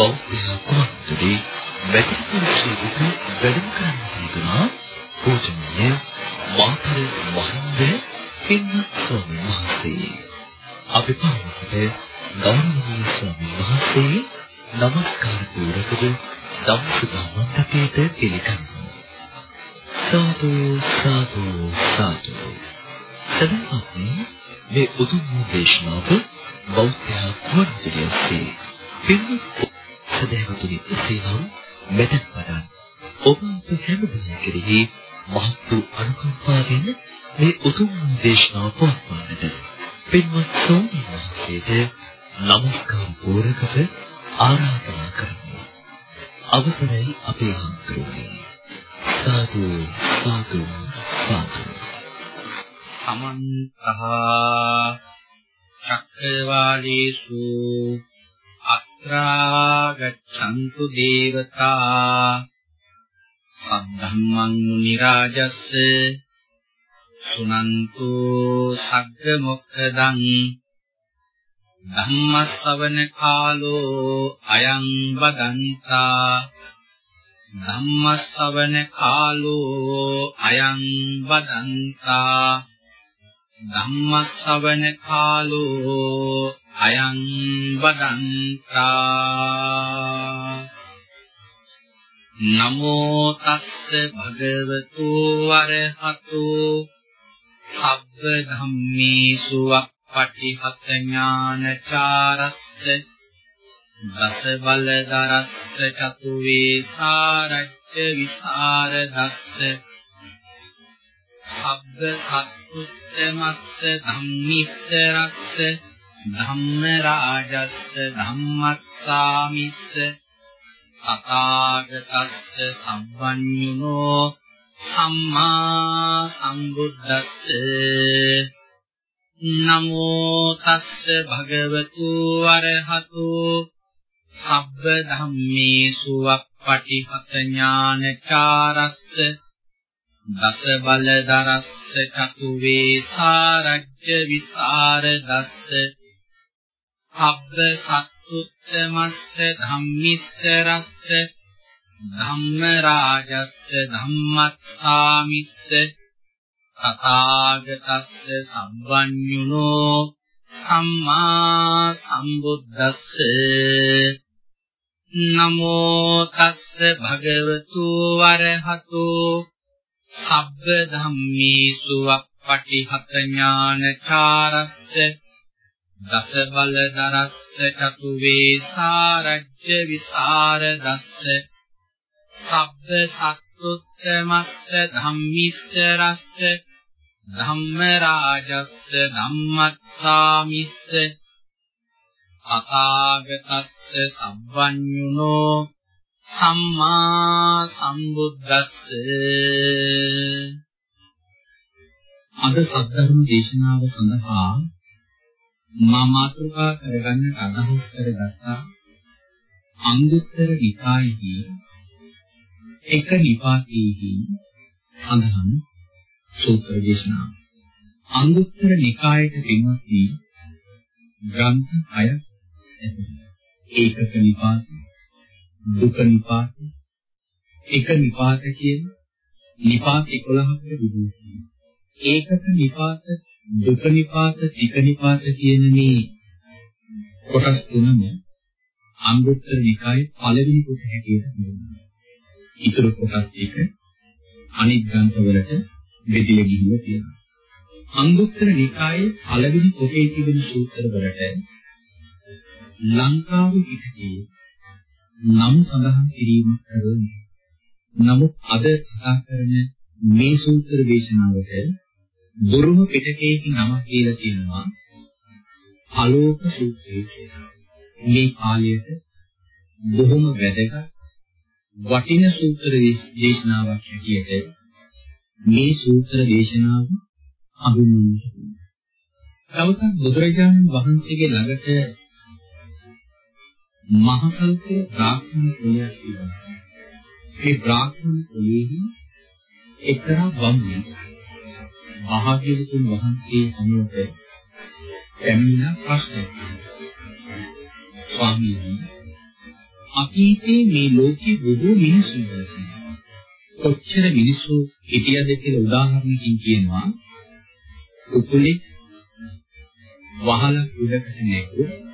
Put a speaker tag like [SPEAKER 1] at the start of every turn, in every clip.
[SPEAKER 1] බෞද්ධ කුමන්තුනේ මෙතන ශ්‍රී වැඩම කරන්න තිබුණා පූජනීය මාතර මහින්ද පින්වත් ස්වාමීන් වහන්සේ. අපි පාවකට ගෞරවනීය ස්වාමීන් වහන්සේ নমස්කාර පූරකව ධම්සභා මණ්ඩපයට පිළිගන්නවා. සාදු සාදු සාදු. සදහවත්නි මේ උතුම් දේශනාව බෞද්ධ කුමන්තුනේ පින්වත් සදහවතුනි එසේනම් මෙතෙක් පටන් ඔබ අප හැම දෙනා කෙරෙහි මහත් වූ අනුකම්පාවෙන් මේ උතුම් දේශනාව පවත්වන්නට පින්වත් ස්වාමීන් වහන්සේට নমස්කාර පූරකව ආරාධනා කරමු. අවසරයි අපේ හඳුරුනේ. සාදු සාදු සාදු.
[SPEAKER 2] සමන්තහා චක්කවාලේසු අත්‍රා ගච්ඡන්තු දේවතා සද්ධම්මං මුනි රාජස්ස සුනන්තු සග්ග මොක්ඛදං ධම්මස්සවන කාලෝ අයං බදන්තා ධම්මස්සවන කාලෝ අයං බදන්තා ධම්මස්සවන කාලෝ අයං බදන්තා. නමෝ තස්ස භගවතු වරහතු සබ්බ ධම්මේසු අප්පටිහත ඥානචාරස්ස. දස බල දරස්ස චතු වේසාරච්ච විසරදස්ස. සබ්බ සත්තුත්තමස්ස ධම්මිස්සරස්ස ධම්ම රාජස්ස ධම්මස්සාමිස්ස තථාගතස්ස සම්බන්නිනෝ සම්මා සම්බුද්දස්ස. නමෝ තස්ස භගවතු වරහතු. සබ්බ ධම්මේසු අප්පටිහත ඥානචාරස්ස. දස බල දරස්ස චතු වේසාරජ්‍ය විසරදස්ස සබ්බ සත්තුත්තමස්ස ධම්මිස්සරස්ස ධම්ම රාජස්ස ධම්මස්සාමිස්ස තථාගතස්ස සම්බන්්‍යුනෝ සම්මා සම්බුද්දස්ස නමෝ තස්ස භගවතු වරහතු සබ්බ ධම්මේසු අප්පටිහත ඥානචාරස්ස දස බල දරස්ස චතු වේසාරජ්‍ය විසරදස්ස සබ්බ සත්තුත්තමස්ස ධම්මිස්සරස්ස ධම්ම රාජස්ස ධම්මස්සාමිස්ස අකාගතස්ස සම්බන්්‍යුනෝ සම්මා සම්බුද්දස්ස.
[SPEAKER 3] අද සද්ධර්ම දේශනාව සඳහා මා මාතෘකා කරගන්න අදහස් කරගත්තා අංගුත්තර නිකායෙහි එක නිපාතයේහි සඳහන් සූත්‍ර දේශනාව. අංගුත්තර නිකායට පින්වත්නි ග්‍රන්ථ 6 ඒකක නිපාත දුක නිපාත එක නිපාත කියන නිපාත 11කට විභූති. ඒකක නිපාත දුක නිපාත තික නිපාත කියන මේ කොටස් තුනම අංගුත්තර නිකායේ පළවෙනි කොට හැටියට හඳුන්වනවා. ඊටු කොටස් ටික අනිත් ග්‍රන්ථවලට බෙදලා ගිහිල්ලා තියෙනවා. අංගුත්තර නිකායේ පළවෙනි කොටේ තිබෙන සූත්‍ර වලට ලංකාවේ පිටකේ නම් සඳහන් කිරීමක් කරන්නේ. නමුත් අද කතා කරන මේ සූත්‍ර දේශනාවට දුරුම පිටකයක නම කියලා තියෙනවා ආලෝක සූත්‍රය කියලා. මේ කාලයට බොහොම වැදගත් වටින සූත්‍ර දේශනාවක් හැටියට මේ සූත්‍ර දේශනාව හඳුන්වන්නේ. දවසක් බුදුරජාණන් වහන්සේගේ ළඟට මහකල්ප බ්‍රාහ්මණ කුලයක් තිබුණා. ඒ බ්‍රාහ්මණ කුලෙහි එක්තරා බමුණෙක් මහජීවිතුන් වහන්සේ හමුවට පැමිණ ප්‍රශ්නයක් ස්වාමීනි අතීතයේ මේ ලෝකයේ බොහෝ මිනිස්සු ඉන්නවා. කොච්චර මිනිස්සු හිටියද කියලා උදාහරණකින් කියනවා. උකුලේ වහල උඩකට නැගුව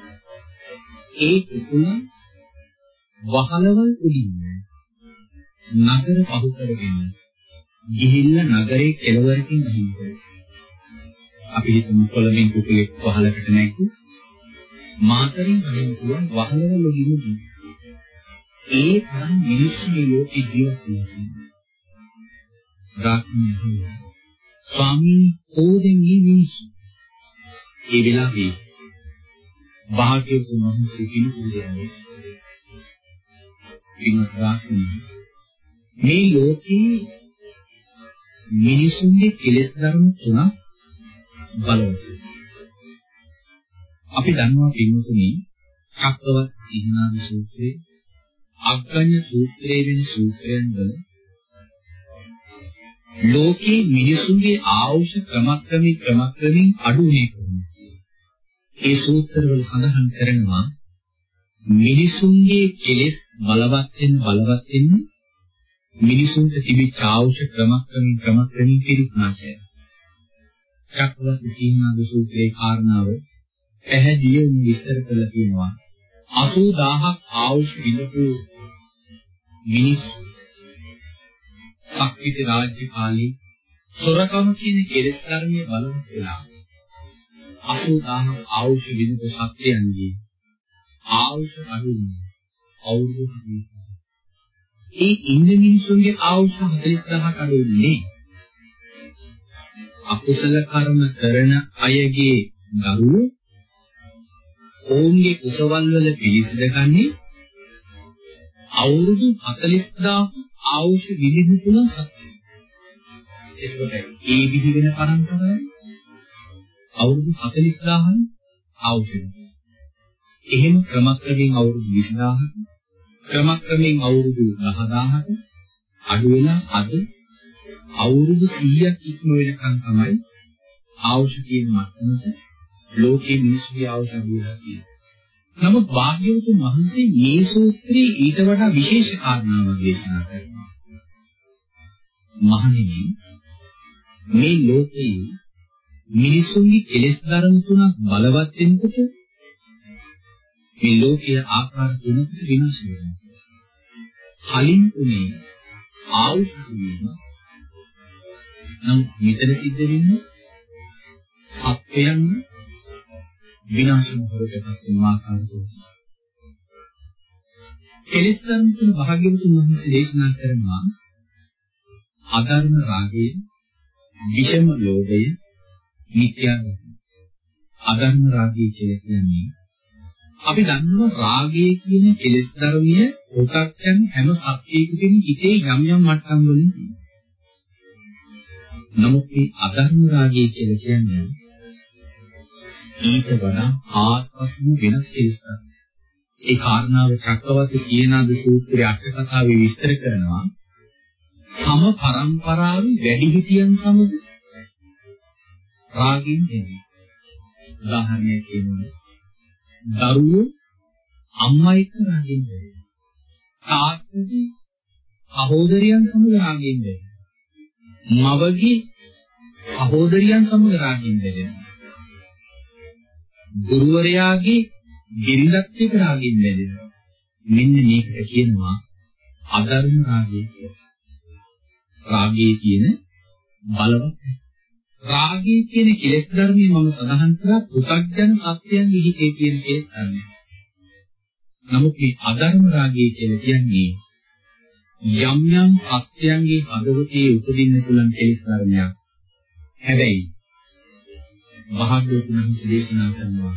[SPEAKER 3] ඒ උකුල වහලවල් උඩින් නගර පහු කරගෙන ගිහිල්ලා නගරේ කෙළවරකින් ගිහින් අපි හිතමු කොළඹින් කුකුලෙක් වහලකට නැග්ගු මාතරින් ගිහින් පුළුවන් වහලවල ගිහින්. ඒ තරම් මිනිස්සු මේ ලෝකේ ජීවත් වෙනවා. රාත්‍රියේ ස්වාමී ඕදෙන් මේ මිනිස්සු? ඒ වෙලාවේ භාග්‍යවතුන් වහන්සේ පිළිපදින්නේ පින්වත් රාත්‍රියේ මේ ලෝකේ මිනිසුන්ගේ කෙලෙස් ධර්ම තුනක් බලවත්. අපි දන්නවා පින්වතුනි චක්කවත් ඉහනාද සූත්‍රයේ අග්ගඤ්ඤ සූත්‍රයේ වෙන සූත්‍රයන් වල ලෝකේ මිනිසුන්ගේ ආයුෂ ක්‍රමක්‍රමී ක්‍රමක්‍රමී අඩු වෙන කරනවා. ඒ සූත්‍රවල සඳහන් කරනවා මිනිසුන්ගේ කෙලෙස් බලවත් වෙන බලවත් වෙන මිනිසුන්ට තිබිච්ච ආයුෂ ක්‍රමක්‍රමී ක්‍රමක්‍රමී පිරික්නාශය. චක්‍රවර්ත සීමාද සූත්‍රයේ කාරණාව පැහැදිලිව විස්තර කරලා තියෙනවා. 80000ක් ආයුෂ විඳපු මිනිස්සු සක්විති රාජ්‍ය කාලේ සොරකම කියන කෙලෙස් ධර්මයේ බලවත් වෙලා 80000ක් ආයුෂ විඳපු සත්‍යයන්ගේ ආයුෂ අඩුයි අවුරුදු 40 ඒ ඉන්න මිනිසුන්ගේ ආයුෂ 40000ක් අඩුන්නේ අකුසල කර්ම කරන අයගේ දරුවෝ ඔවුන්ගේ කුසවල් වල පිළිසඳගන්නේ අවුරුදු 40000 ආයුෂ විවිධ තුන සත්‍යයි. එතකොට ඒ විදි වෙන පරම්පරාවේ අවුරුදු 40000 ආයුෂ. එහෙම ක්‍රමක්‍රමයෙන් අවුරුදු 20000ක ක්‍රමක්‍රමයෙන් අවුරුදු 10000ක අඩු වෙලා අද අවුරුදු 100ක් ඉක්ම වෙනකන් තමයි ආයුෂ කියන මට්ටමට ලෝකයේ මිනිස්සුගේ ආයුෂ අඩු වෙලා තියෙන්නේ. නමුත් භාග්‍යවතුන් වහන්සේ මේ සූත්‍රයේ ඊට වඩා විශේෂ කාරණාවක් දේශනා කරනවා. මහණෙනි මේ ලෝකයේ මිනිසුන්ගේ කෙලෙස් ධර්ම තුනක් බලවත් වෙනකොට මේ ලෝකයේ ආකාර තුනකට විනාශ වෙනවා. කලින් උනේ ආයුෂ වීම නම් මෙතන සිද්ධ වෙන්නේ සත්‍යයන් විනාශ මොහොතකටපත් වෙන ආකාරයට. කෙලෙස් ධර්ම තුන භාග්‍යවතුන් වහන්සේ දේශනා කරනවා අධර්ම රාගය, විෂම ලෝභය, මිත්‍යා අධර්ම රාගය කියලා කියන්නේ. අපි දන්නවා රාගය කියන කෙලෙස් ධර්මය උකක් යන හැම සත්‍යයකටම හිතේ යම් යම් මට්ටම් වලින් නමුත් මේ අධර්ම රාගය කියලා කියන්නේ ඊට වඩා ආත්මස්ම වෙනස් කෙලෙස් ඒ කාරණාව චක්කවර්ති කියනාද සූත්‍රයේ අට කතාවේ විස්තර කරනවා. සම පරම්පරාවේ වැඩිහිටියන් සමග රාගින් එන්නේ. උදාහරණයක් කියනවා. දරුවෝ අම්මා එක්ක රාගින් එන්නේ. තාත්තගේ සහෝදරයන් සමග රාගින් එන්නේ. මවගේ සහෝදරයන් සමග රාගින් එන්නේ. ගුරුවරයාගේ බිරිඳත් එක්ක රාගින් එන්නේ. මෙන්න මේකට කියනවා අධර්ම රාගය කියලා. රාගයේ තියෙන බලවත් රාගයේ කියන කෙලෙස් ධර්මයේ මම සඳහන් කරා පු탁ජන සත්‍යයන්ගේ හිතේ තියෙන කෙලෙස් ධර්මය. නමුත් මේ අධර්ම රාගය කියලා කියන්නේ යම් යම් සත්‍යයන්ගේ හදවතේ උපදින්න පුළුවන් කෙලෙස් ධර්මයක්. හැබැයි භාග්‍යවතුන් වහන්සේ දේශනා කරනවා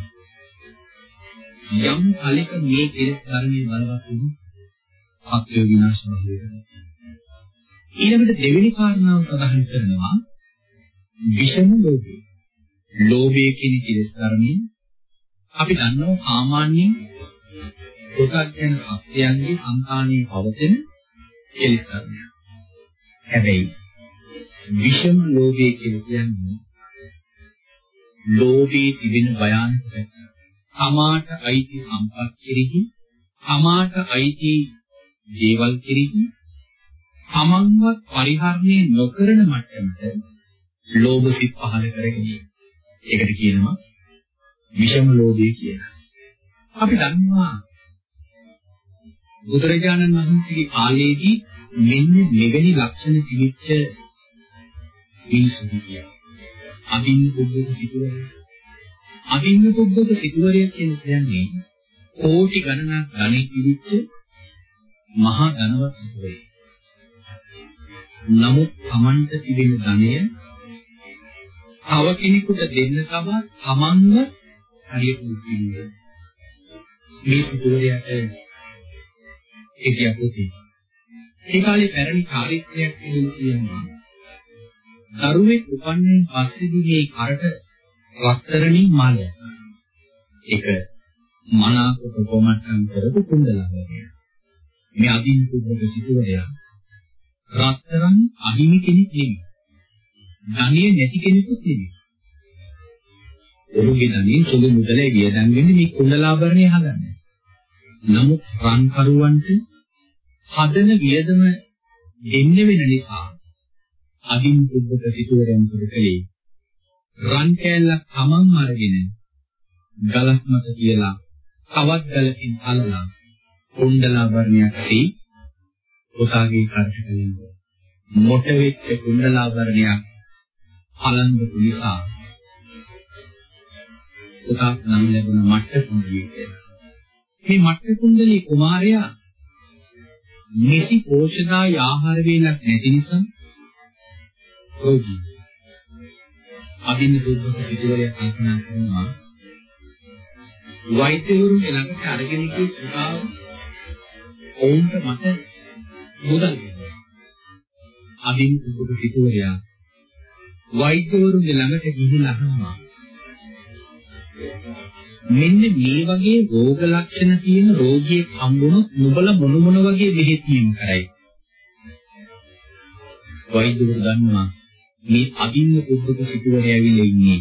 [SPEAKER 3] යම් කලක මේ කෙලෙස් ධර්මයේ බලවත් වුණොත් සත්‍ය විනාශ වෙනවා. ඊළඟට දෙවෙනි කාරණාව සඳහන් කරනවා විෂම ලෝභය. ලෝභය කියන කෙලෙස් ධර්මයේ අපි දන්නවා සාමාන්‍යයෙන් ප්‍රකටන සත්‍යයන්ගේ සංකාණයේ පවතින කෙලෙස් ධර්මයක්. හැබැයි විෂම ලෝභය කියලා කියන්නේ ලෝභී තිබෙන භයානක පැත්ත. තමාට අයිති සම්පත් කෙරෙහි තමාට අයිති දේවල් කෙරෙහි තමන්වත් පරිහරණය නොකරන මට්ටමට ලෝභ සිත් පහළ කරගෙන ඒකට කියනවා විෂම ලෝභය කියලා. අපි දන්නවා බුදුරජාණන් වහන්සේගේ කාලයේදී මෙන්න මෙවැනි ලක්ෂණ තිබිච්ච මිනිසුන් හිටියා. අදින්න පුද්ගල සිටුවරය. අදින්න පුද්ගල සිටුවරය කියන්නේ කෝටි ගණනක් ධනෙ තිබිච්ච මහා ධනවත් සිටුවරය. නමුත් Tamanට තිබෙන ධනය තව කෙනෙකුට දෙන්න තව Tamanව හරියට මුදින්නේ. මේ සිටුවරයට ඒකියක් උති. ඒ කාලේ පැරණි චාරිත්‍රයක් කියනවා. දරුවෙක් උපන්නේන් පස්සේදී මේ කරට රත්තරණින් මල. ඒක මනාකොට කොමට්ටම් කරපු කුණ්ඩලවරය. මේ අදින් කුබ්බක සිටුවරයා රත්තරන් අහිමි කෙනෙක් නෙමෙයි. ධනිය නැති කෙනෙකුත් නෙමෙයි. ඔහුගේ ධනියෙන් සුළු මුදලේ වියදම් වෙන්නේ මේ කුණ්ඩලාභරණය හදන්න. නමුත් රන් කරුවන්ට හදන වියදම දෙන්න වෙන නිසා අදින් කුබ්බක සිටුවරයන් කළේ රන් කෑල්ලක් තමන් අරගෙන ගලක් මත කියලා තවත් ගලකින් අල්ලලා කුණ්ඩලාභරණයක් තී පුතාගේ කරට කලින්ද මොට වෙච්ච කුණ්ඩලාභරණයක් අලංගු නිසා පුතා නම් ලැබුණ මට්ට කුණ්ඩලිය කියලා. මේ මට්ට කුණ්ඩලී කුමාරයා නිසි පෝෂදාය ආහාර වේලක් නැති නිසා රෝගී. අදින්න දුර්ගත පිටුවරයක් කල්පනා කරනවා වෛද්‍යවරුන් ළඟට අරගෙන ගිය පුතාව ඔවුන්ට මට මුදල් දෙනවා. අදින් දුක සිටුවරයා වෛද්‍යවරුන්ගේ ළඟට ගිහිල්ලා අහනවා. මෙන්න මේ වගේ රෝග ලක්ෂණ තියෙන රෝගියෙක් හම්බුනොත් නුඹලා මොන මොන වගේ බෙහෙත් නියම කරයි වෛද්‍යවරු දන්නවා මේ අදින්න පුද්ගක සිටුවරයා ඇවිල්ලා ඉන්නේ.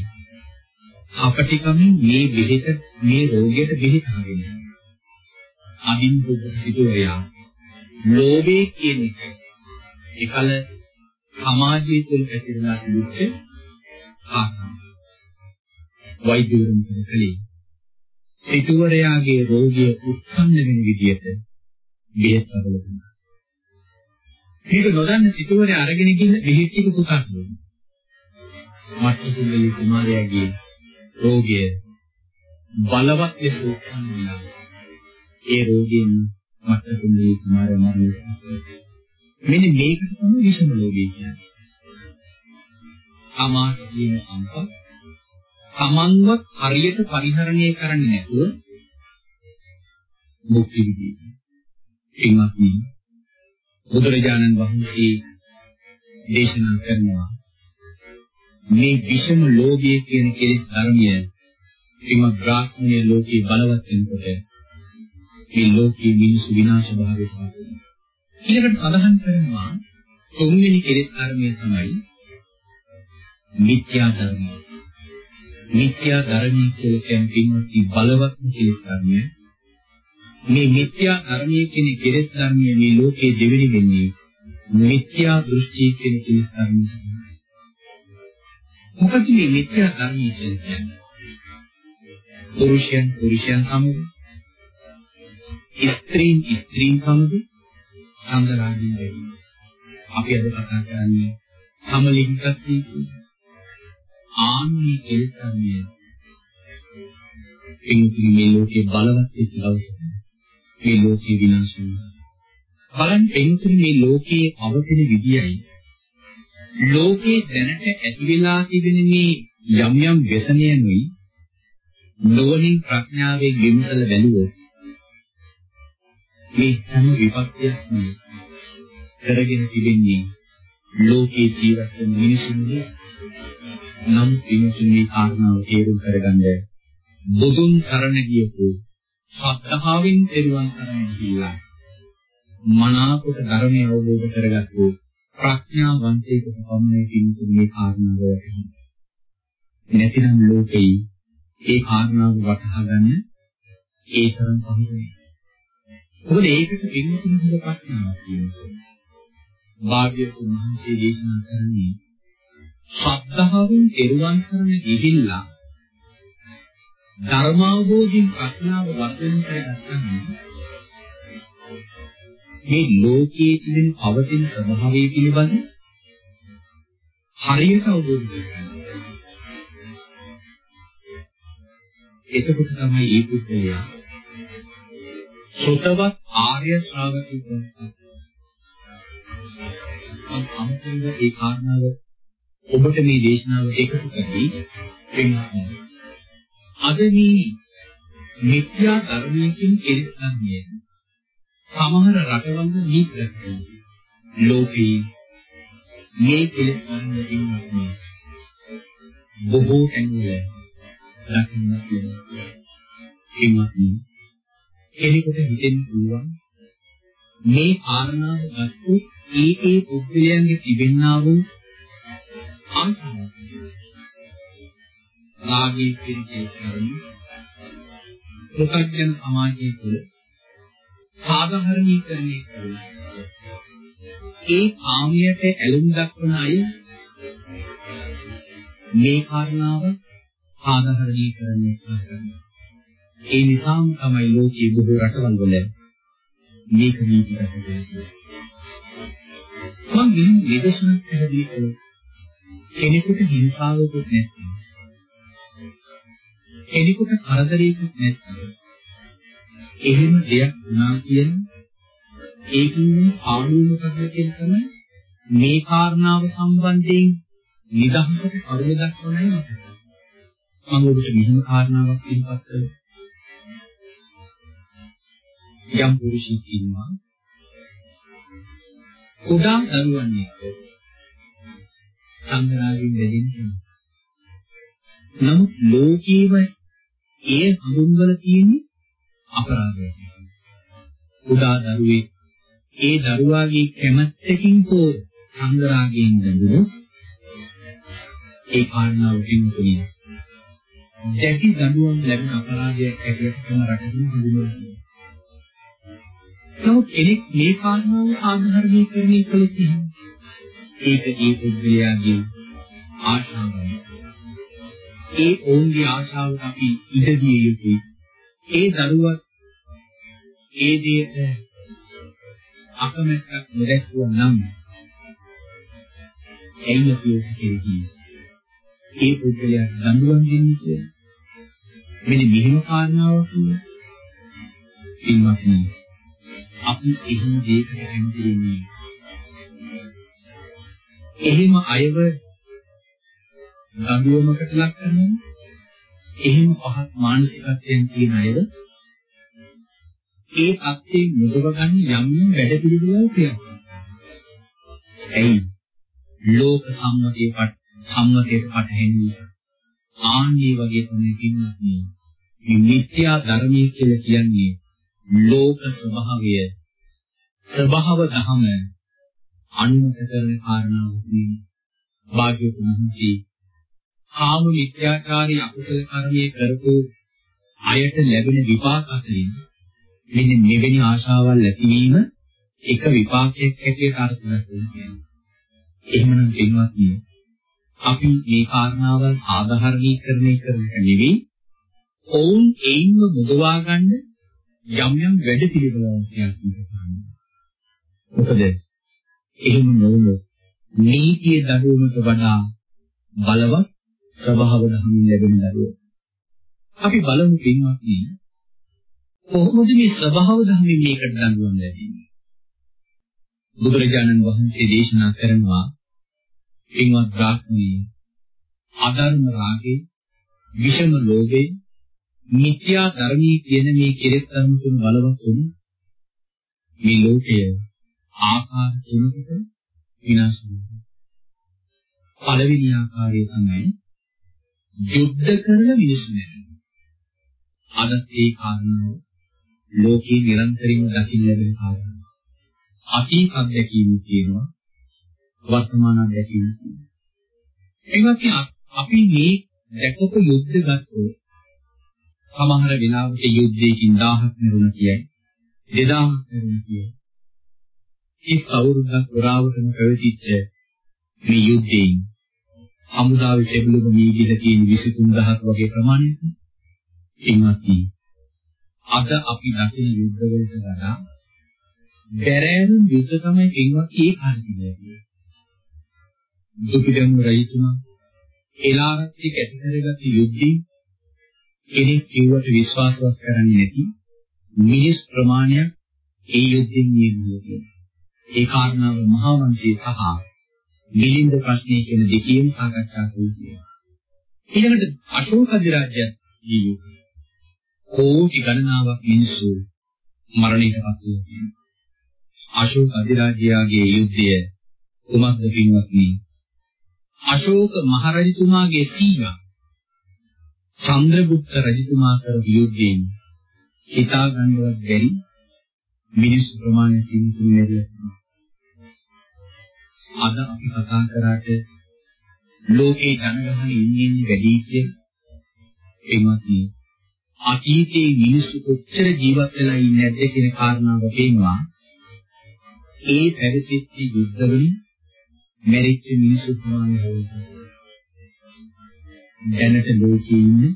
[SPEAKER 3] අපටිකමින් මේ බෙහෙත මේ රෝගයට බෙහෙත් හරින්නේ. අදින්න පුද්ගක සිටුවරයා ලෝභය කියන එක. එකල සමාජය තුළ පැතිරලා තිබුච්ච ආකාරය. වෛද්‍යවරුන් කලේ සිටුවරයාගේ රෝගිය උත්සන්න වෙන විදිහට බෙහෙත් අරගෙන මේක නොදන්න සිටුවරයා අරගෙන ගිහින් බෙහෙත් ටික පුතා දුන්නා. මත්තුලි කුමාරයාගේ රෝගය බලවත් ලෙස උත්සන්න වුණා. ඒ රෝගයෙන් මත්තුලි කුමාරයා මරණය මෙන්න මේකට තමයි විෂම ලෝභය කියන්නේ. අමාත් කියන අංක තමන්වත් හරියට පරිහරණය කරන්නේ නැතුව මුක්ති විඳිනවා. එන්නත්නි බුදුරජාණන් වහන්සේ දේශනා කරනවා මේ විෂම ලෝභය කියන කෙලෙස් ධර්මය එම බ්‍රාහ්මණය ලෝකේ බලවත් වෙනකොට මේ ලෝකේ මිනිසු විනාශ භාවයට පත් වෙනවා. ඊළඟට සඳහන් කරනවා තුන්වෙනි කෙලෙස් ධර්මය තමයි මිත්‍යා ධර්මය. මිත්‍යා ධර්මය කියලා කියන්නේ පින්වත්නි බලවත්ම කෙලෙස් ධර්මය. මේ මිත්‍යා ධර්මයේ කියන කෙලෙස් ධර්මය මේ ලෝකේ දෙවෙනි වෙන්නේ මිත්‍යා දෘෂ්ටි කියන කෙලෙස් ධර්මය. මොකද මේ මිත්‍යා ධර්මය කියන්නේ? පුරුෂයන් පුරුෂයන් සමග ස්ත්‍රීන් ස්ත්‍රීන් සමග සංගරාගී වෙනවා. අපි අද කතා කරන්නේ සමලිංගකත්වය කියන ආන්නේ කෙලසන්නේ එන්නේ මේ ලෝකේ බලවත් වෙච්ච දවසට මේ ලෝකේ විනාශ වෙනවා බලන්න එන්නේ මේ ලෝකයේ අවතින විදියයි. ලෝකේ දැනට ඇති වෙලා තිබෙන මේ යම් යම් වසනයන්යි නොවනින් ප්‍රඥාවේ ගෙම්සල බැලුවොත් මේ හැම විපත්‍යක්ම කරගෙන තිබෙන්නේ ලෝකේ ජීවත් වෙන මිනිසුන්ගේ නම් මිනිසුන්ගේ කාරණාව තේරුම් කරගන්න බුදුන් සරණ ගියපු සත්‍තාවෙන් තෙරුවන් සරණ ගිහිලා මනාකොට ධර්මය අවබෝධ කරගත්තු ප්‍රඥාවන්තයෙකුට පමණයි පින්තුන්ගේ කාරණාව වැටහෙන්නේ. නැතිනම් ලෝකෙයි ඒ කාරණාව වටහා ගන්න ඒ තරම් පහසු නෑ. මොකද ඒකට පින්තුන් හොඳ ප්‍රශ්නාවක් තියෙනවා. භාග්‍යවතුන් වහන්සේ දේශනා කරන්නේ ශ්‍රද්ධාවෙන් එරුවන් කරන ගිහිල්ලා ධර්මාවබෝධින් ප්‍රඥාව වර්ධනය කරගන්න මේ ලෝකයේ තිබෙන පවතින ස්වභාවය පිළිබඳ හරියට අවබෝධ කරගන්න. එතකොට තමයි මේ පුද්ගලයා සුතවත් ආර්ය ශ්‍රාවකයෙක් වෙනවා. අන්තිමට ඒ කාරණාව ඔබට මේ දේශනාව එකතු කරදී වෙනවා. අද මේ මිත්‍යා ධර්මයෙන් කෙලෙස් ගන්නේ සමහර රටවල් නීතිගතයි. ලෝකේ මේ කෙලෙස් ගන්න ඉන්නේ බොහෝ තැන්වල දකින්න තියෙනවා. එන්නේ කෙනෙකුට හිතෙන්න පුළුවන් මේ කාරණාව ගත්තොත් ඒ ඒ පුද්ගලයන්ගේ තිබෙන්නා වූ ආශාවක් රාගී පිළිචේ කරන ප්‍රකඥ සමාජයේ තුල සාධාරණීකරණය කරන ඒ කාමයට ඇලුම් දක්වන අය මේ කාරණාව සාධාරණීකරණය කරනවා ඒ නිසාම තමයි ලෝකයේ බොහෝ රටවල් වල මේක නීතිගත වෙන්නේ. මම මේ නිදර්ශනයක් පැහැදිලි කළොත් කෙනෙකුට හිංසාවකුත් නැත්නම් කෙනෙකුට කරදරයකුත් නැත්නම් එහෙම දෙයක් වුණා කියන ඒකින් ආනුව මොකක්ද කියන තමයි මේ කාරණාව සම්බන්ධයෙන් නිදහසට කරුණ දක්වන්නයි මතක. මම ඔබට මෙහෙම කාරණාවක් ඉදපත් කළා. යම් පුරුෂයෙක් ඉන්නවා කුඩා දරුවන් එක්ක සංග්‍රහයෙන් බැඳෙන්න නමුත් ලෝකීව ඒ හඳුන්වල තියෙන්නේ අපරාධයක්. කුඩා දරුවෙක් ඒ දරුවාගේ කැමැත්තකින් හෝ සංග්‍රහයෙන් බැඳුනොත් ඒ කාරණාව පින්තුනිය. දැඩි දඬුවම් ලැබෙන අපරාධයක් ඇටියට තම රටකින් හඳුන්වනවා. නමුත් කෙනෙක් මේ කාරණාව සාධාරණීකරණය කළොත් එහෙම ඒක ඒ පුද්ගලයාගේ ආශාවයි. ඒ ඔවුන්ගේ ආශාවට අපි ඉඩ දිය යුතුයි. ඒ දරුවා ඒ දෙයට අකමැත්තක් නොදැක්වුවා නම් එයින් කියෝක කෙරෙහි ඒ පුද්ගලයා දඬුවම් දෙන්නේ කියලා. මෙන්න මෙහෙම කාරණාවක් තියෙනවා. ඉන්නත් අපි එහෙම දෙයකට කැමති වෙන්නේ. එහෙම අයව දඬුවමකට ලක් කරනවා. එහෙම පහත් මානසිකත්වයෙන් තියෙන අයව ඒ අත්යෙන් මුදව ගන්න යම් යම් වැඩ පිළිවෙලක් තියෙනවා. එයි ලෝක සම්මතයේ පට සම්මතයට පටහැනි ආන්නේ වගේ තමයි පින්වත් මේ මිත්‍යා ධර්මයේ කියලා කියන්නේ ලෝක ස්වභාවය ස්වභාව ධම අනුමත කරන කාරණාවක් නෙවෙයි. භාග්‍යවතුන් වහන්සේ කාම මිත්‍යාචාරී අකුසල කර්මයේ කරපු අයට ලැබෙන විපාක අතරින් මෙන්න මෙවැනි ආශාවල් ඇතිවීම එක විපාකයක් හැටියට අර්ථ කරගන්නවා. එහෙමනම් පින්වත්නි අපි මේ කාරණාවල් සාධාරණීකරණය කරන එක නෙවෙයි ඔවුන් ඒින්ම මුදවා ගන්න යම් යම් වැඩ පිළිවෙලක් කියනවා. මොකද එහෙම නොවුනොත් නීතිය දඩුවමට වඩා බලවත් ස්වභාව ධර්මයෙන් ලැබෙන දඩුව. අපි බලමු පින්වත්නි කොහොමද මේ ස්වභාව ධර්මයෙන් මේකට දඬුවම් ලැබෙන්නේ? බුදුරජාණන් වහන්සේ දේශනා කරනවා පින්වත් බ්‍රාහ්මණී අධර්ම රාගේ විෂම ලෝභේ මිත්‍යා ධර්මී කියන මේ කෙලෙස් ධර්ම තුන බලවත් වුණු මේ ලෝකය ආකාර තුනකට විනාශ වෙනවා. පළවෙනි ආකාරය තමයි යුද්ධ කරලා මිනිස්සු මැරෙනවා. අද ඒ කාරණාව ලෝකේ නිරන්තරයෙන් දකින්න ලැබෙන කාරණා. අතීත අත්දැකීම් කියනවා වර්තමාන අත්දැකීම් කියනවා. ඒ වගේ අපි මේ දැකපු යුද්ධ ගත්තොත් සමහර වෙලාවට යුද්ධයකින් 1000ක් නිරුණ කියයි 2000ක් නිරුණ කියයි 30 අවුරුද්දක් වරාවටම පැවතිච්ච මේ යුද්ධයෙන් හමුදාවේ තිබුණු මේ විදිහට තියෙන 23000ක් වගේ ප්‍රමාණයක් එන්නත් අද අපි දකින යුද්ධ වලට වඩා බැරෑරුම් යුද්ධ තමයි එන්නත් ඒ කාර්යය. දුපිඩම් රජතුමා එලාරත් එක්ක ඇති කරගත් යුද්ධේ කෙනෙක් කිව්වට විශ්වාසවත් කරන්නේ නැති මිනිස් ප්‍රමාණයක් ඒ යුද්ධයෙන් නියුණා. ඒ කාරණාව මහා වංශයේ සහ මිලින්ද ප්‍රශ්නයේ කියන දෙකේම සාකච්ඡා කරනවා. ඊළඟට අශෝක අධිරාජ්‍යය ජීවිතය. කෝටි ගණනාවක් මිනිස්සු මරණයටපත් වුණා. අශෝක අධිරාජ්‍යයාගේ යුද්ධය කුමක්ද පින්වත්නි? අශෝක මහරජතුමාගේ සීමා චන්ද්‍රගුප්ත රජතුමා කරපු යුද්ධයෙන් හිතා ගන්නවත් බැරි මිනිස් ප්‍රමාණය තිබුණේ නැතිලා. අද අපි කතා කරාට ලෝකේ ජනගහන ඉන්නේ වැඩි කියලා එමත් අතීතයේ මිනිස්සු කොච්චර ජීවත් වෙලා ඉන්නේ නැද්ද කියන කාරණාව පේනවා. ඒ පැවතිච්ච යුද්ධවලින් මැරිච්ච මිනිස්සු ප්‍රමාණය හොයනවා. දැනට ලෝකයේ ඉන්න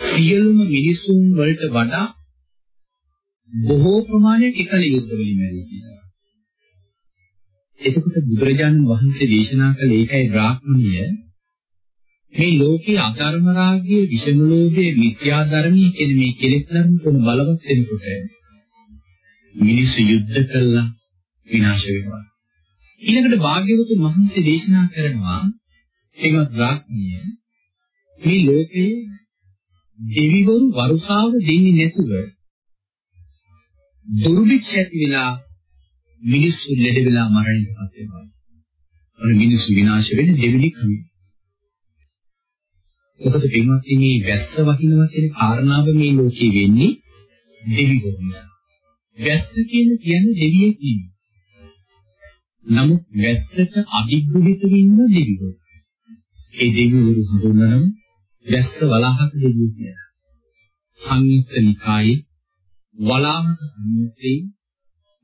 [SPEAKER 3] සියලුම මිනිසුන් වලට වඩා බොහෝ ප්‍රමාණයක් එකල යුද්ධ වලින් මැරිලා. එතකොට බුදුරජාණන් වහන්සේ දේශනා කළ ඒකයි බ්‍රාහ්මණය මේ ලෝකයේ අධර්ම රාගයේ විෂම ලෝභයේ මිත්‍යා ධර්මයේ කියන මේ කෙලෙස් ධර්ම තුන බලවත් වෙනකොට මිනිස්සු යුද්ධ කළා විනාශ වෙනවා. ඊළඟට භාග්‍යවතුන් වහන්සේ දේශනා කරනවා ඒවත් බ්‍රාහ්මණය මේ ලෝකයේ දෙවිවරු වරුසාව දෙන්නේ නැතුව දුර්භික්ෂ ඇති වෙලා මිනිස්සු ලෙඩ වෙලා මරණයටපත් වෙනවා. අර මිනිස්සු විනාශ වෙන්නේ දෙවිලි ක්‍රමය. මොකද පින්වත්නි මේ වැස්ස වහිනවා කියන කාරණාව මේ ලෝකේ වෙන්නේ දෙවිවරුන්. වැස්ස කියන කියන්නේ දෙවියෙක් නෙමෙයි. නමුත් වැස්සට අභිග්‍රහිත වෙන්න දෙවිවරු. ඒ දෙවිවරු හඳුන්වනම වැස්ස වලාහක දෙවියෝ කියලා. සංයුක්ත නිකායේ වලාහක සංයුත්තේ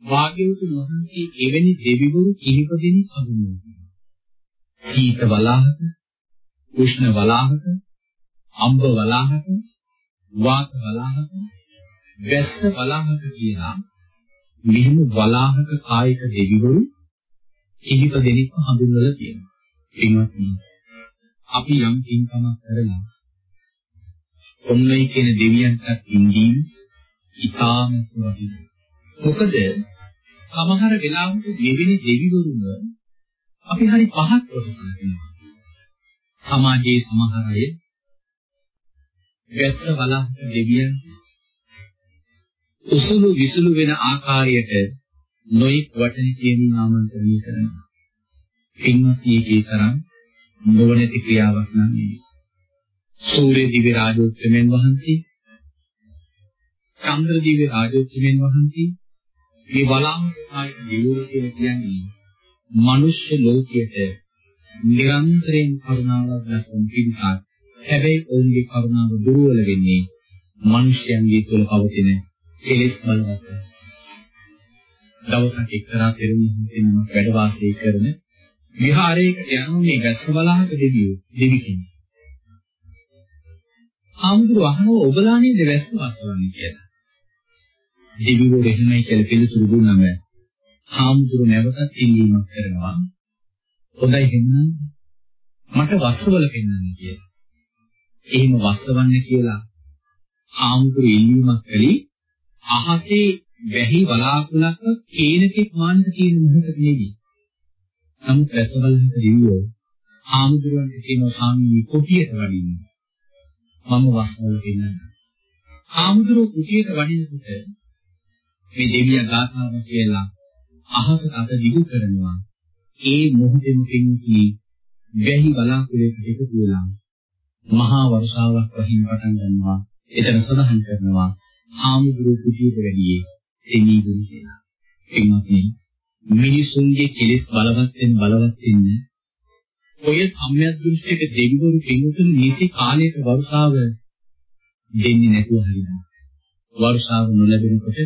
[SPEAKER 3] වාග්යවතුන් වහන්සේ එවැනි දෙවිවරු කිහිප දෙනෙක් හඳුන්වනවා. සීත වලාහක, උෂ්ණ වලාහක, අම්බ වලාහක, වාත වලාහක, වැස්ස වලාහක කියලා මෙහෙම වලාහක කායික දෙවිවරු කිහිප දෙනෙක් හඳුන්වලා තියෙනවා. එන්වත් අපි යම් කින්කමක් කරලා ඔන්නයි කියන දෙවියන්ට ඉඳීම ඉතාම වටිනවා. මොකද සමහර වෙලාවට මෙවැනි දෙවිවරුන් අපි හරි පහත් කොට සැලකෙනවා. සමාජයේ සමහර අය වැස්ස වලහක දෙවියන් උසුළු විසුළු වෙන ආකාරයට නොයෙක් වචන කියමින් ආමන්ත්‍රණය කරනවා. පින්වත් මේකේ තරම් නොවනති ක්‍රියාවක් නම් නෙවෙයි. සූර්ය දිව්‍ය රාජෝත්තමයන් වහන්සේ චන්ද්‍ර දිව්‍ය රාජෝත්තමයන් වහන්සේ මේ වලාංකායි දියුර කියලා කියන්නේ මනුෂ්‍ය ලෝකයට නිරන්තරයෙන් කරුණාවක් දක්වන පිළිසක්. හැබැයි ඔවුන්ගේ කරුණාව දුර්වල වෙන්නේ මිනිස්යන්ගේ තුළ පවතින කෙලෙස් බලවත්. දවසක් එක්තරා පෙරමුණක් වෙනම වැඩ වාසය කරන විහාරයකට යන මේ ගැස්සවලාහක දෙවියෝ දෙවි කෙනෙක්. ආමුදුර අහනවා ඔබලා නේද වැස්ස වස්වන්නේ කියලා. දෙවිවරු එහෙමයි කියලා පිළිතුරු දුන්නම ආමුදුර නැවතත් ඉල්ලීමක් කරනවා. හොඳයි එහෙනම් මට වස්වල පෙන්වන්න කියලා. එහෙම වස්වන්න කියලා ආමුදුර ඉල්ලීමක් කළේ අහසේ වැහි බලාකුලක කේනකෙක් මානක තියෙන මොහොතක නෙවෙයි. නමුත් රසවලට දිවියෝ ආමුදුරන්ට කියනවා ස්වාමී කුටියට වඩින්න. මම වස්වල දෙන්නම්. ආමුදුර කුටියට වඩිනකොට මේ දෙවියන් ගාථාව කියලා අහකට අත දිගු කරනවා. ඒ මොහොතෙම පින්කී වැහි බලාකුලයකට එකතු වෙලා මහා වර්ෂාවක් වහින්න පටන් ගන්නවා. එතන සඳහන් කරනවා ආමුදුර කුටියට වැඩියේ එනී ගුණ කියලා. එන්නත් මිනිසුන්ගේ කෙලෙස් බලවත් වෙන බලවත් වෙන්න ඔය සම්මියද්දෘෂ්ටික දෙවිවරු පින්තුන් නිසි කාලයක වර්ෂාව දෙන්නේ නැතුව හරිනවා. වර්ෂාව නොලැබෙනකොට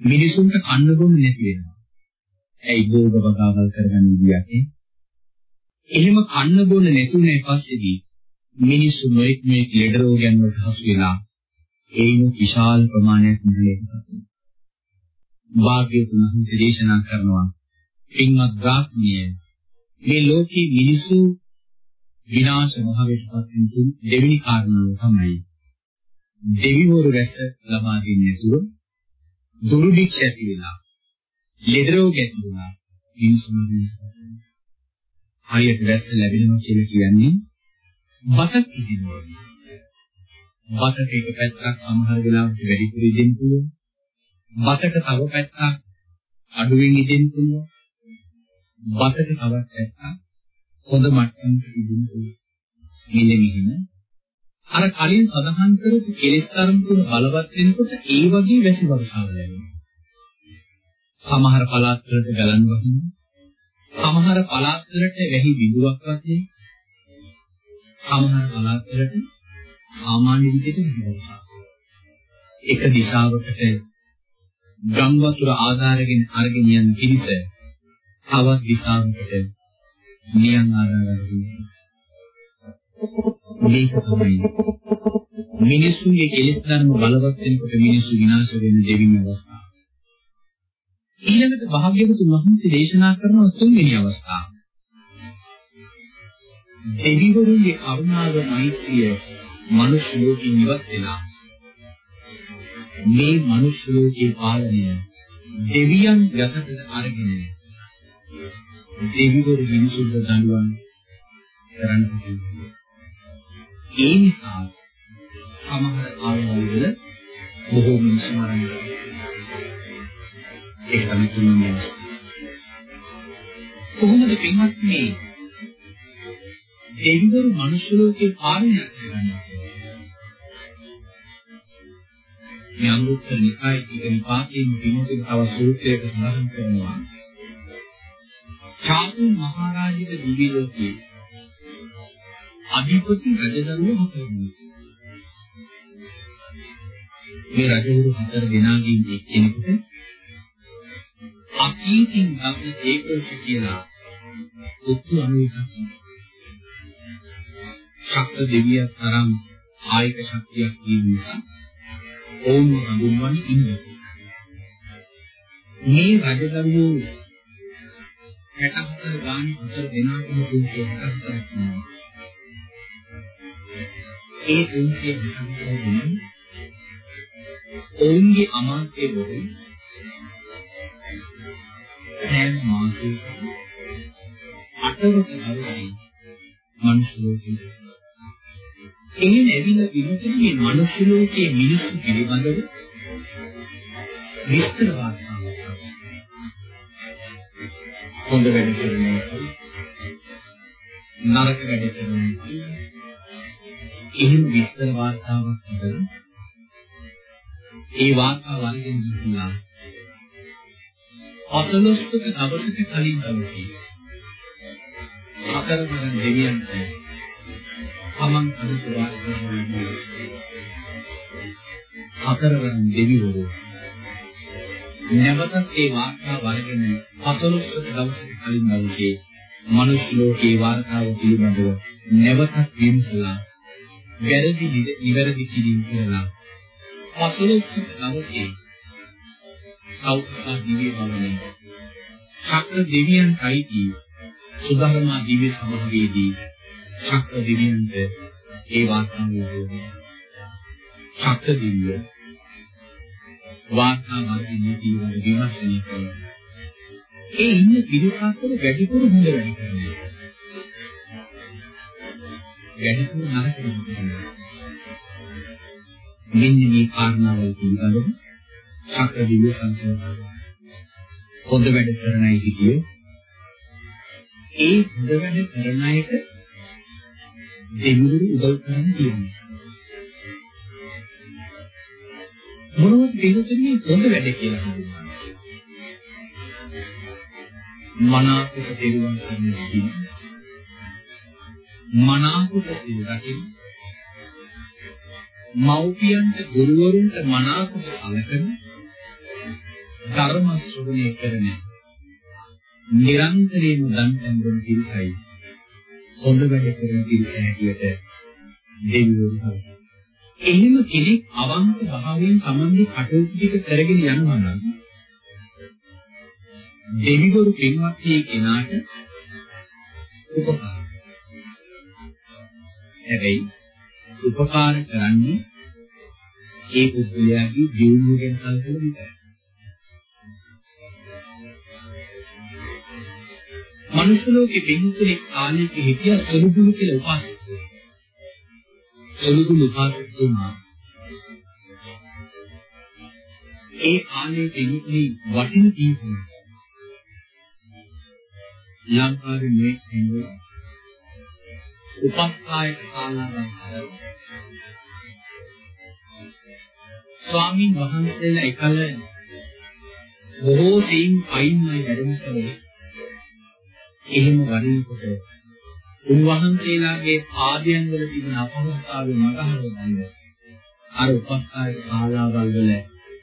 [SPEAKER 3] මිනිසුන්ට කන්න බොන්න නැති වෙනවා. ඇයි භෝග වගාවල් කරගන්න ඉන්නේ? එහෙම කන්න බොන්න නැතුනේ පස්සේදී මිනිස්සු නොඑක් මේ ලෙඩ රෝගයන් වලට හසු වෙලා ඒනු විශාල ප්‍රමාණයක් නිරලයකට භාග්‍යවතුන් වහන්සේ දේශනා කරනවා පින්වත් බ්‍රාහ්මණය මේ ලෝකේ මිනිසු විනාශ භාවයටපත් වෙන දෙවෙනි කාරණාව තමයි දෙවිවරු රැස් ලබා දෙන්නේ නැතුව දුර්භික්ෂ ඇති වෙලා ලෙඩ රෝග ඇති වුණා මිනිසුන් හරියට රැස් ලැබෙනවා කියලා කියන්නේ බතක් ඉදිනවා බතක එක පැත්තක් සමහර වෙලාවට වැඩිපුර ඉදෙන්න පුළුවන්. බතක තව පැත්තක් අඩුවෙන් ඉදෙන්න පුළුවන්. බතක තවත් පැත්තක් හොඳ මට්ටමකට ඉදෙන්න පුළුවන්. මෙන්න මෙහෙම අර කලින් සඳහන් කරපු කෙලෙස් තරම් තුන බලවත් වෙනකොට ඒ වගේ වැසි වර්ෂාව ලැබෙනවා. සමහර පළාත් වලට ගලන් වහිනවා. සමහර පළාත් වලට වැහි බිඳුවක් වගේ. සමහර පළාත් වලට සාමාන්‍ය විදිහට විහිදුවා. එක දිශාවකට ගම් වතුර ආධාරයෙන් අරගෙන යන පිරිස තවත් දිශාවකට නියම් ආධාරයෙන් මේක තමයි මිනිසුන්ගේ කෙලෙස් ධර්ම බලවත් වෙනකොට මිනිසු විනාශ වෙන දෙවිම අවස්ථාව. ඊළඟට භාග්‍යවතුන් වහන්සේ දේශනා කරන තුන්වෙනි අවස්ථාව. දෙවිවරුන්ගේ කරුණාව මෛත්‍රිය මනුෂ්‍ය ලෝකෙින් ඉවත් වෙලා මේ මනුෂ්‍ය ලෝකේ පාලනය දෙවියන් යටතට අරගෙන දෙවිවරු මිනිසුන්ට දඬුවම් කරන්න පුළුවන්. ඒ නිසා සමහර ආයතනවල බොහෝ මිනිස්සු මරණ ඒක තමයි තුන්වෙනි කොහොමද පින්වත් මේ දෙවිවරු මනුෂ්‍ය ලෝකේ පාලනය කරන්නේ? මේ අංගුත්තර නිකායේ තියෙන පාඨයෙන් විමුක්තිය තව සූත්‍රයක සඳහන් කරනවා. චාතුන් මහරජික දිවි ලෝකයේ අධිපති රජදරුවෝ හතර දෙනෙක්. මේ රජවරු හතර දෙනාගෙන් එක්කෙනෙකුට අකීතින් ගන්න ඒකෝෂ කියලා පුතු අනුවිකක් ශක්ත දෙවිය තරම් ආයක ශක්තියක් තියෙන නිසා ඔවුන් හඳුන්වන්නේ ඉන්නේ. මේ රජදරුවෝ 64 ගානේ හතර දෙනාටම පුංචි 64ක් තියෙනවා. ඒ තුන්සිය විසඳගෙන ඔවුන්ගේ අමාත්‍යවරු හැම මාසයකම අටවක දවසේ මනුෂ්‍ය ලෝකෙට එහෙම ඇවිල්ලා විමුක්තිය මේ මනුෂ්‍ය ලෝකයේ මිනිස්සු පිළිබඳව විස්තර වාර්තාවක් හොඳ වැඩ කරන්නේ නරක වැඩ කරන්නේ එහෙම විස්තර වාර්තාවක් හදලා ඒ වාර්තාව අරගෙන ගිහිල්ලා අතලොස්සක දවසක කලින් දවසේ අතරමඟ දෙවියන්ට තමන් අනුත් වාර්තා කරනවා අතරමඟ දෙවිවරු නැවතත් ඒ වාර්තාව අරගෙන අතලොස්සක දවසක කලින් දවසේ මනුෂ්‍ය ලෝකේ වාර්තාව පිළිබඳව නැවතත් විමසලා වැරදි නිවැරදි කිරීම කියලා. පසළොස්වක දවසේ කෞතුකා දිව්‍ය භවනේ ශක්‍ර දෙවියන් අයිති සුධර්මා දිව්‍ය සභාවේදී ශක්‍ර දෙවියන්ට ඒ වාර්තාව ලැබුණා. ශක්‍ර දිව්‍ය වාර්තා වර්ධනයේ తీවන විමර්ශනය කළා. ඒ ඉන්න පිළිකාතර වැඩිපුර හොඳ වැඩ කරනවා. වැඩිපුර නරක වෙනවා. මෙන්න මේ කාරණාවල් පිළිබඳව ශක්‍ර දිව්‍ය සංකල්පය. හොඳ වැඩ කරන අය හිටියේ ඒ හොඳ වැඩ කරන අයට දෙවිවරු උදව් කරන්න තියෙනවා. මොනවද දෙවිතුන්ගේ හොඳ වැඩ කියලා හඳුන්වන්නේ? මනාකොට දෙවියන් කරන විදිහ මනාකොට සිල් රකින්න මව්පියන්ට ගුරුවරුන්ට මනාකොට සැලකෙන ධර්ම ශ්‍රවණය කරන නිරන්තරයෙන්ම දන් දෙන පිරිසයි හොඳ වැඩ කරන පිරිස හැටියට දෙවියෝ හදනවා. එහෙම කෙනෙක් අවංක භාවයෙන් Tamande කටයුතු ටික කරගෙන යනවා නම් දෙවිවරු පින්වත් මේ කෙනාට උපකාර. හැබැයි උපකාර කරන්නේ ඒ පුද්ගලයාගේ ජීවණය ගැන කල්පනා විතරයි. මනුෂ්‍ය ලෝකෙ පින්තුනේ කාලයක හිටිය සරුදුළු කියලා උපාසකයෙක්. සරුදුළු උපාසකතුමා ඒ කාලේ පින්තුනේ වටින තීන්දුව ලංකාවේ මේ හිඳු උපස්ථායක ශාලාවක් හදලා ස්වාමීන් වහන්සේලා එකල බොහෝ සීන් අයින්මයි වැඩම කළේ. එහෙම වරිනකොට උන්වහන්සේලාගේ පාදයන් වල තිබෙන අපහසුතාවය මගහරව ගන්න අර උපස්ථායක ශාලාවල් වල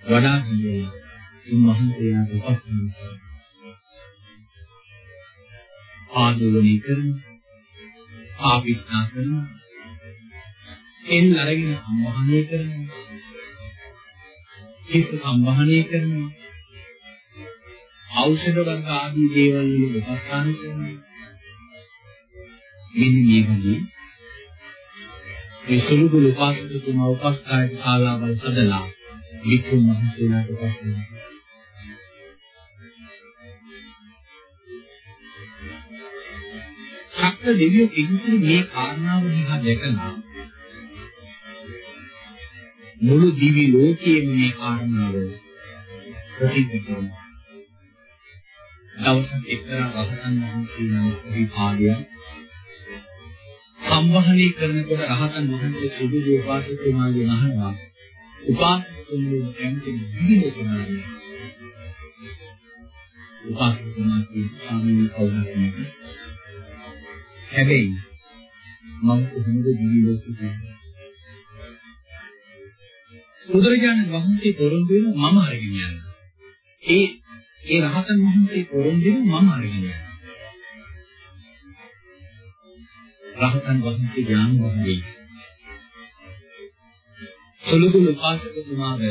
[SPEAKER 3] වඩා ගියේ උන්වහන්සේලාට උපස්ථාන කරනවා. ආදෝලනය කරනවා. ආපිස්නා කරනවා. එන් අරගෙන සම්වහනය කරනවා. හිත සම්වහනය කරනවා. ඖෂධ වර්ග ආදී දේවල් වල උපස්ථාන කරනවා. මෙන්න මේ වගේ මේ සුළුදුළු උපාසකතුමා උපස්ථායක ශාලාවල් සදලා වික්‍රම මහසේනාට උපස්ථාන දෙවියෝ කිසිසේත් මේ කාරණාව දිහා දැකලා මුළු දිවි ලෝකයේම මේ කාරණාව ප්‍රසිද්ධ කරනවා. දවසක් එක්තරා රහතන් වහන්සේ නමක් විපාදය සම්වහනය කරනකොට රහතන් වහන්සේ සුදු උපාසකතුමාගෙන් අහනවා උපාසකතුමාගේ කැමති විදිහට කරන්නේ උපාසකතුමා කියන ස්වාමීන් වහන්සේ හැබැයි මම කොහොමද දිවි ලෝකෙ යන්නේ? බුදුරජාණන් වහන්සේ පොරොන්දු වෙනවා මම අරගෙන යනවා. ඒ ඒ රහතන් වහන්සේ පොරොන්දු වෙනවා මම අරගෙන යනවා. රහතන් වහන්සේ ඥාන වහන්සේ සුළුදුළු පාසකතුමාව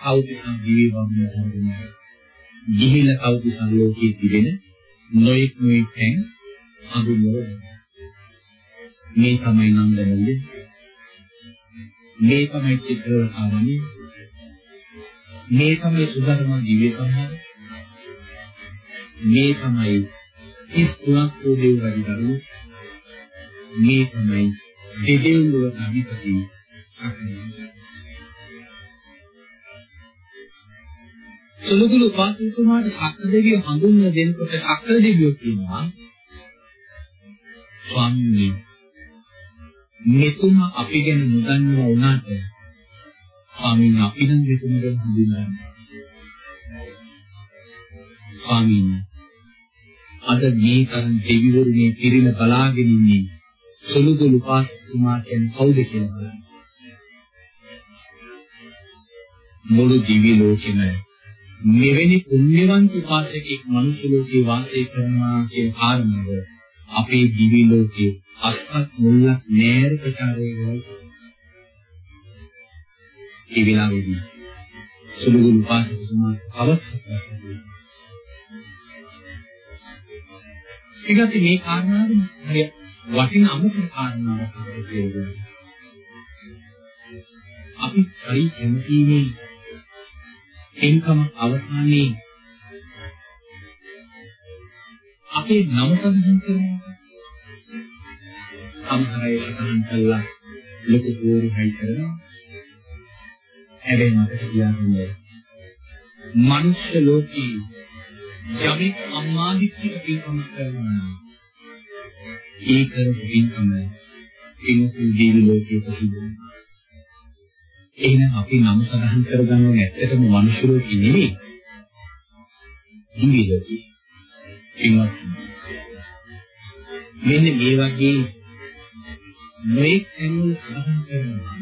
[SPEAKER 3] කවුරුන් දිවි වම්න හඳුනන ගිහිලා කවුරුන් ලෝකයේ තිබෙන නොයෙක් නොයෙක් තැන් හඳුන්වනවා. මේ තමයි නන්දනල්ලේ. මේ තමයි චිත්‍රවතාවනේ. මේ තමයි සුධර්ම දිව්‍ය සම්මාන. මේ තමයි ඉස් තුනක් වූ දේව රජදරුවෝ. මේ තමයි දෙදෙව්ලොව අධිපති සුළුදුළු උපාසකතුමාට සක්‍ර දෙවියෝ හඳුන්වන දෙනකොට සක්‍ර දෙවියෝ කියනවා ස්වාමීනි මෙතුම අපි ගැන නොදන්නවා වුණාට ස්වාමීනි අපි නම් මෙතුම ගැන හඳුනනවා ස්වාමීනි අද මේ තරම් දෙවිවරු මේ පිරින බලාගෙන ඉන්නේ සුළුදුළු පාස්තුමා කියන්නේ කවුද කියලා බලන්න. මුළු දිවි ලෝකෙම මෙවැනි පුණ්‍යවන්ත උපාසකෙක් මනුෂ්‍ය ලෝකේ වාසය කරනවා කියන කාරණාව අපේ දිවි ලෝකේ අත්පත් මුල්ලක් නෑර ප්‍රචාරය වෙනවා. ඒ විලාවේදී සුළුගුරු පාසකතුමා අවස්ථාවක් ඒකත් මේ කාරණාවෙන් හරිය වටින අමුතු කාරණාවක් කියලා අපි හරි කැමතිනේ එන්කම අවසානයේ අපේ නම සඳහන් කරනවා. සමහර අය සඳහන් කළා ලොකු ගෝරුහයි කරනවා. හැබැයි මට කියන්නේ මනුෂ්‍ය ලෝකේ යමෙක් අම්මාදිත්‍යික පින්කම කරනවා නම් ඒ කරපු පින්කම එමුතු දීවි ලෝකයේ ප්‍රසිද්ධ වෙනවා. එහෙනම් අපි නම සඳහන් කරගන්නව ඇත්තටම මනුෂ්‍ය ලෝකෙ නෙවෙයි. දිවි ලෝකේ. පින්වත් මෙන්න මේ වගේ නොඑක් ඇනුල් සඳහන් කරනවා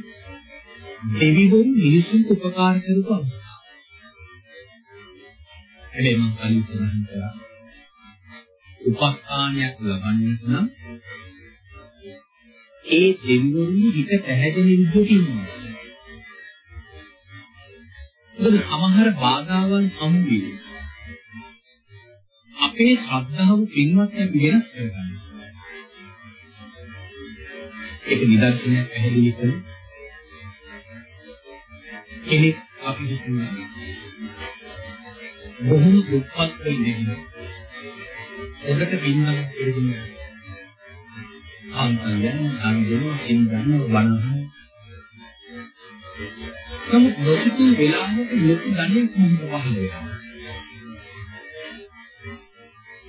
[SPEAKER 3] දෙවිවරු මිනිසුන්ට උපකාර කරපු අවස්ථාව. හැබැයි මම කලින් සඳහන් කළා උපස්ථානයක් ලබන්නට නම් ඒ දෙවිවරුන්ගේ හිත පැහැදෙන විදිහට ඉන්නවා. මොකද සමහර බාධාවන් හමු වෙයි. අපේ ශ්‍රද්ධාව පින්වත් අපි වෙනස් කරගන්නවා. ඒක නිදර්ශනයක් පැහැදිලි කරන කෙනෙක් අපි හිතන්නේ බොහොම දුක්පත් වෙන්නේ ඔබට පින්නම් කියන්නේ අන්තයන් අන්දන සින්දන වනහන නමුත් නොසිතු වෙලාවක ලොකු ධනියක් මොහොත පහළ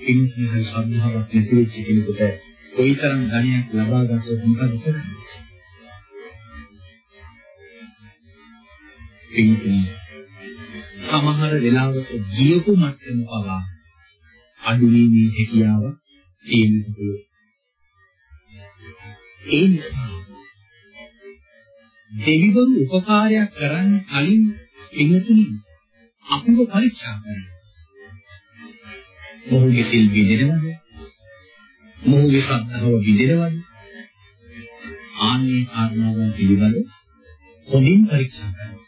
[SPEAKER 3] වෙනවා ඉන්සිහල් සම්භාවක් නැති වෙච්ච කෙනෙකුට කොයිතරම් ධනයක් ලබා ගත්තොත් මොකද කරන්නේ? ඉන්නේ සමහර වෙලාවට ජීවු මට්ටම පවා අඩුවීමේ හැකියාව තියෙනවා. ඒ නිසා දෙවිවරු උපකාරයක් කරන්න කලින් එන්නතුනි අපිව පරීක්ෂා කරනවා. මොහුගේ සිල් විදිනවද? මොහුගේ ශ්‍රද්ධාව විදිනවද? ආන්නේ කාරණාවන් පිළිබඳ හොඳින් පරීක්ෂා කරනවා.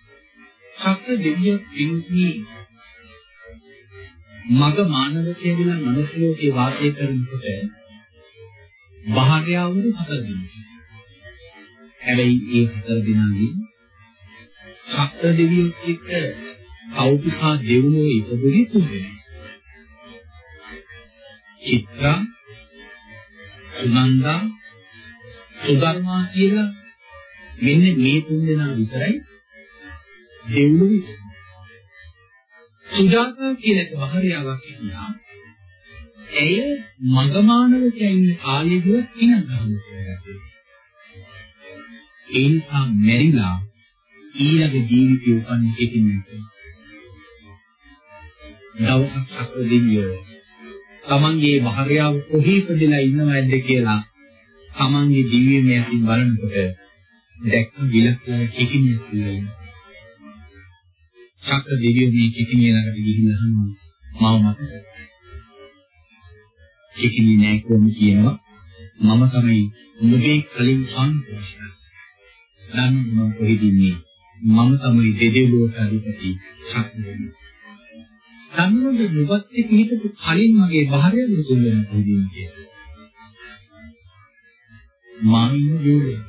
[SPEAKER 3] සත්‍ය දෙවිය පින්කී මග මානවකයේ විලා මනුස්ස ලෝකේ වාසය කරනකොට භාග්‍යවරු හතර දෙනෙක්. හැබැයි ඒ හතර දෙනාගේ සත්‍ය දෙවියොත් එක්ක කෞතුකා දෙවුනෝ ඉපදුනේ තුන් දෙනෙක්. චිත්‍රා සුනන්දා සුධර්මා කියලා මෙන්න මේ තුන් දෙනා විතරයි දෙව්ලොව සුජාතා කියලා එක මහරියාවක් හිටියා. ඇය මගමානවකයා ඉන්න කාලයේදී කිනක් ගහන්න කියලා. ඒ නිසා මෙරිලා ඊළඟ ජීවිතය උපන්නේ කෙටිමයි. දවසක් සක්‍ර දෙවියෝ තමන්ගේ භාර්යාව කොහේ ඉපදලා ඉන්නවද කියලා තමන්ගේ දිව්‍යමය අතින් බලනකොට දැක්ක විලක්කන කිකිනියක් කියලා. ශක්‍ර දෙවියෝ මේ කිකිනිය ළඟට ගිහිල්ලා අහනවා මම මතක. කිකිනිය නෑ කොහොම කියනවා මම තමයි නුඹේ කලින් සම්පූර්ණ. නම් මම කොහෙද ඉන්නේ? මම තමයි දෙදෙව්ලොවට අධිපති ශක්‍ර දෙවියෝ. සම්මුද නුවත් එක්ක හිටපු කලින් මගේ භාර්යාව දුන්න දෙන්නේ කියලා. මානින දෝලේ.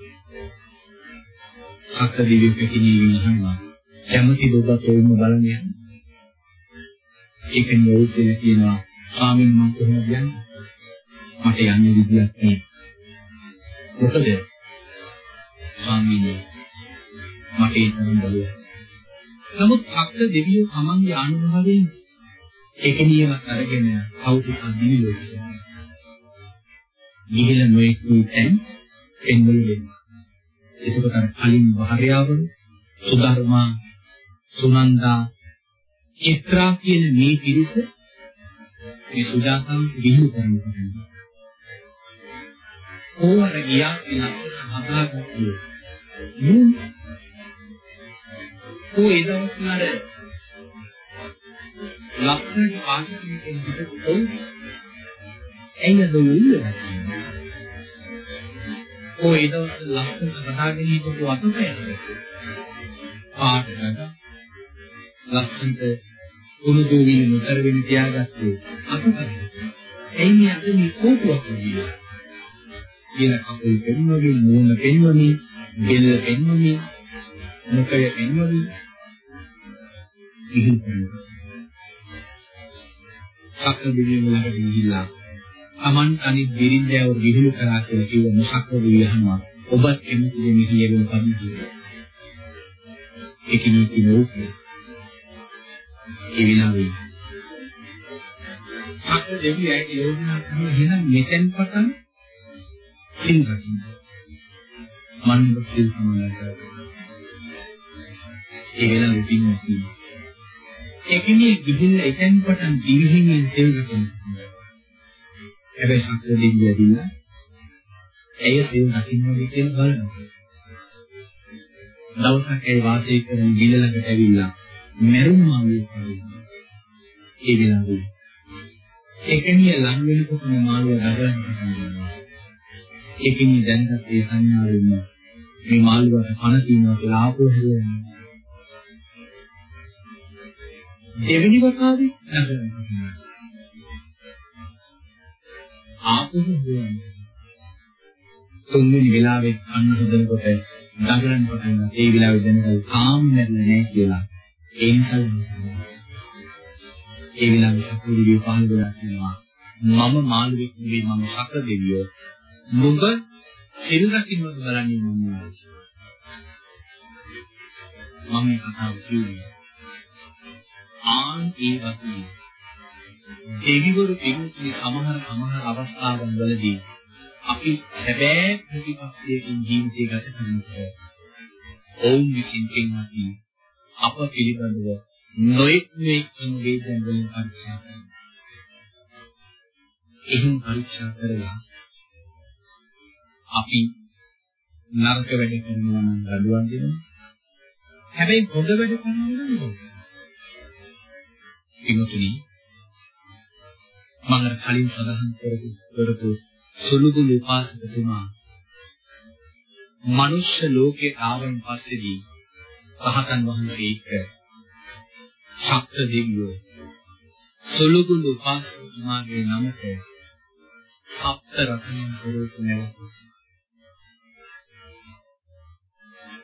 [SPEAKER 3] අක්ක දිවික කිනී විහනවා. කැමති දුබත් ඔවුම බලන්න යන්න. ඒක නියෝග කියලා කියනවා ස්වාමීන් මම කොහොමද යන්නේ? මට යන්න විදියක් නෑ. මොකද ස්වාමීනි මට ඒ තරම් බලයක්. නමුත් අක්ක දෙවියෝ තමන්ගේ අනුභවයෙන් එකනියමක් අරගෙන කවුරුත් අදිවිලෝ කියනවා. ගිහිල නොඑක් තැන් එන්නලු දෙනවා. එතකොට අර කලින් භාර්යාවරු සුධර්මා සුනන්දා චිත්‍රා කියන මේ පිරිස මේ සුජාතාව විහිළු කරනවා. ඕවර ගියා කියලා හදාගත්තේ. නුන් ඔය ඒ දවස් වල ලක්ෂණ පාටිකෙන් හිටපු ඔව් එන්නද උල්ලලා ඔය ඒ දවස් ලක්ෂණ කතාගෙන හිටපු අතපය පාටකට ලක්ෂණට කුණු දුවිලි නොතර වෙන තියාගත්තේ අතපය එයි මේ අද මේ කෝටුවක් වගේ කියලා කකුල් පෙන්වමින් මූණ පෙන්වමින් බෙල්ල පෙන්වමින් මුඛය පෙන්වමින්. ඉහිල් කරනවා සක්‍ර දෙවියන් ළඟට ගිහිල්ලා Taman අනිත් බිරින්දෑව විහිළු කරා කියලා කිව්ව මොසක්‍ර දෙවිය අහනවා ඔබත් එමුද මෙහි යෙවෙන කවි කියලා. ඒකිනි කිනෝ ඒ විනාවි. සක්‍ර දෙවිය ඇයි යෝජනා කරන එහෙනම් මෙතෙන් පටන් සිල් රකින්න. මන්ද සිල් සමාදන් කරගන්න. ඒ වෙලාවෙ පින්වත්නි එකිනෙක ගිහිල්ලා එතෙන් පටන් දිවිහිමින් සෙවණ කරනවා. හැබැයි සත්‍ය දෙවිය ඇවිල්ලා ඇය සෙවණ දකින්නද කියලා බලනවා. දවසක් ඒ වාසය කරන බිල ළඟට ඇවිල්ලා මැරුම් මාළුවෙක් වගේ. ඒ වෙලාවේ එකනිය ලං වෙනකොට මේ මාළුව නගරන්න පටන් ගන්නවා. ඒකෙනි දැනගත් ඒ සංඥාවෙන් මේ මාළුවට පණ තියනවා කියලා ආපහු හැරෙනවා. දෙවෙනි වතාවේ නගරන්න පටන් ගන්නවා. ආපහු හොයනවා. තුන්වෙනි වෙලාවෙත් අන්න හදනකොට නගරන්න පටන් ගන්නවා. ඒ වෙලාවේ දැනගල් තාම මැරෙන්නේ නැහැ කියලා. ඒ නිසා ඒ වෙලාවේ සතුරුගේ පහළ වෙලා කියනවා මම මාළුවෙක් නෙවෙයි මම සක්‍ර දෙවියෝ. නුඹ සිල් රකින්නද බලන්නේ මම මම මේ කතාව කිව්වේ ආන් ඒ වගේ දෙවිවරු පිළිතුරු සමහර සමහර අවස්ථාවන් වලදී අපි හැබෑ ප්‍රතිපත්තියකින් ජීවිතය ගත කරනකොට ඔවුන් විසින් පින්වත්නි අප පිළිබඳව නොයෙක් නොයෙක් සංවේදන වලින් පරීක්ෂා කරනවා. එහෙන් පරීක්ෂා කරලා අපි නරක වැඩ කරනවා නම් ගඩුවක් දෙනවා. හැබැයි හොඳ වැඩ කරනවා නම් නෙවෙයි. පිටුතුනි මම අර කලින් සඳහන් කරපු කරපු සුළුදුළු උපාසකතුමා මනුෂ්‍ය ලෝකේ ආවන් පස්සේදී රහතන් වහන්සේ එක්ක ශක්ත දෙවියෝ සුළුදුළු උපාසකතුමාගේ නමට සප්ත රත්නයන් පොරොත්තු නැවත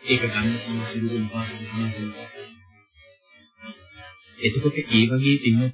[SPEAKER 3] ඒක ගන්න පුළුවන් සුළුදුළු උපාසකතුමා එතකොට ඒ වගේ තින්න